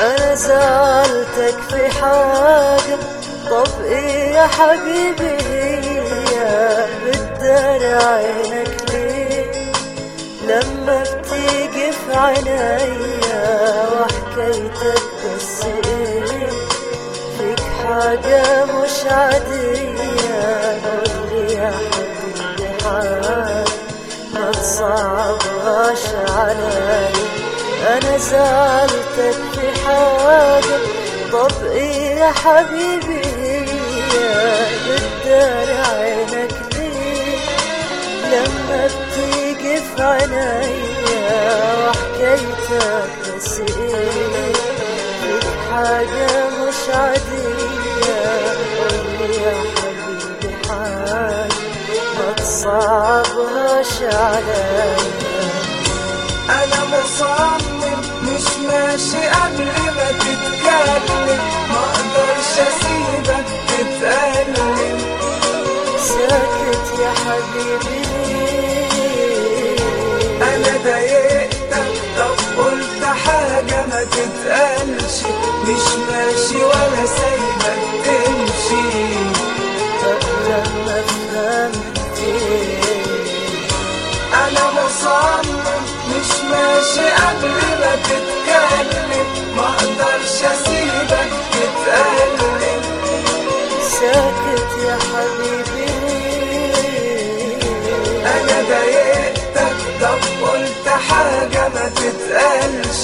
أنا زعلتك في حاجة؟ طب إيه يا حبيبي هي؟ بتدار عينك ليه؟ لما بتيجي في عينيا وحكايتك بس إيه؟ فيك حاجة مش عادية. قولي يا حبيبي حال ما تصعبهاش عليا. أنا زعلتك في حاجة. طب إيه يا حبيبي هي بتدار عينك ليه لما بتيجي في عينيا وحكايتك بس فيك حاجة مش عادية. قولي يا حبيبي حاجة. ما تصعبهاش عليا. أنا مصمم مش ماشي قبل ما تتكلم ما أقدرش اسيبك تتألم ساكت يا حبيبي أنا ضايقتك طب قلت حاجة ما تتقالش مش ماشي ولا سايبك تمشي طب لما فهمت أنا مصمم مش ماشي قبل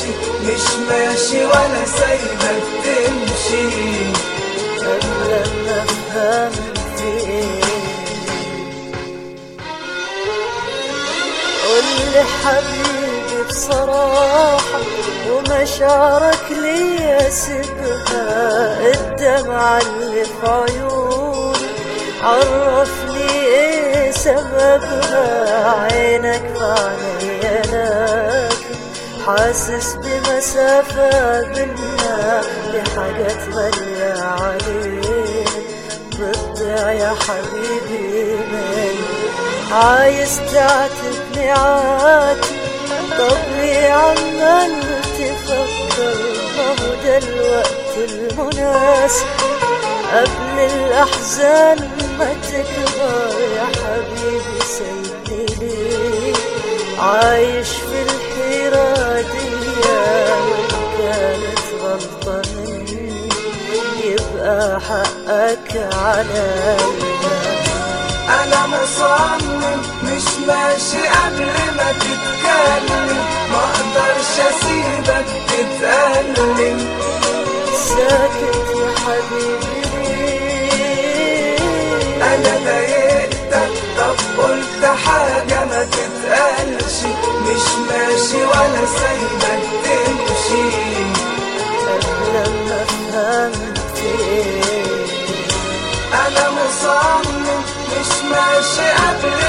تتقالش مش ماشي ولا سايبك تمشي. طب لما فهمت إيه قولي حبيبي بصراحة ومشاعرك ليا سيبها الدمعة اللي في عيوني عرفني إيه سببها. عينك في عينيا لكن حاسس بمسافة بينا بحاجات غالية عليك. بتضيع يا حبيبي عايز تعاتبني عاتب طب ليه عمال تفكر؟ ما هو ده الوقت المناسب. قبل الأحزان ما تكبر يا حبيبي سيبني ليه؟ عايش حقك عليا أنا مصمم مش ماشي قبل ما تتكلم. ماشي قبل ما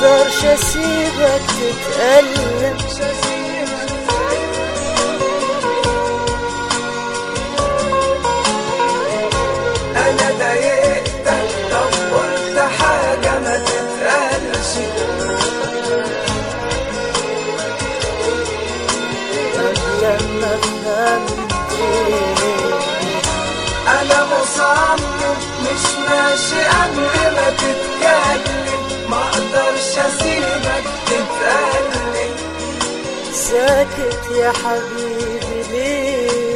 ما أقدرش اسيبك تتألم. أنا ضايقتك طب قلت حاجة ما تتقالش. طب لما إيه؟ أنا مصمم مش ماشي قبل ما تتكلم. ساكت يا حبيبي ليه؟